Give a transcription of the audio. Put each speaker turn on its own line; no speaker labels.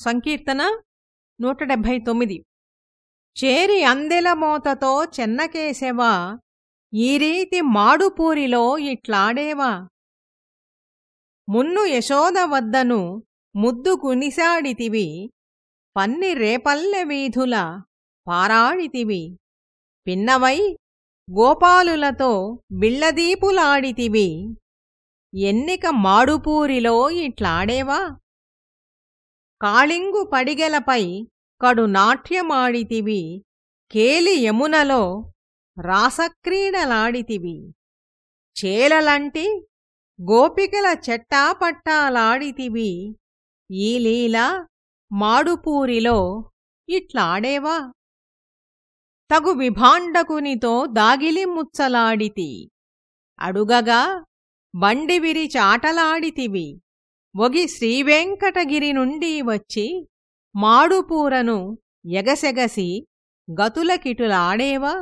సంకీర్తన నూట డెబ్భై తొమ్మిది. చేరి అందెల మోతతో చెన్నకేశవా ఈ రీతి మాడుపూరిలో ఇట్లాడేవా? మున్ను యశోద వద్దను ముద్దు కునిసాడితివి పన్ని రేపల్లె వీధుల పారాడితివి. పిన్నవై గోపాలులతో బిళ్ళదీపులాడితివి ఎన్నిక మాడుపూరిలో ఇట్లాడేవా? కాళింగు పడిగెలపై కడు నాట్యమాడితివి కేలి యమునలో రాసక్రీడలాడితివి. చేలలంటి గోపికల చెట్టాపట్టాలాడితివి. ఈ లీల మాడుపూరిలో ఇట్లాడేవా? తగు విభాండకునితో దాగిలి ముచ్చలాడితి. అడుగగా బండివిరి చాటలాడితివి ఒగి శ్రీవెంకటగిరి నుండి వచ్చి మాడుపూరను ఎగసెగసి గతులకిటులాడేవా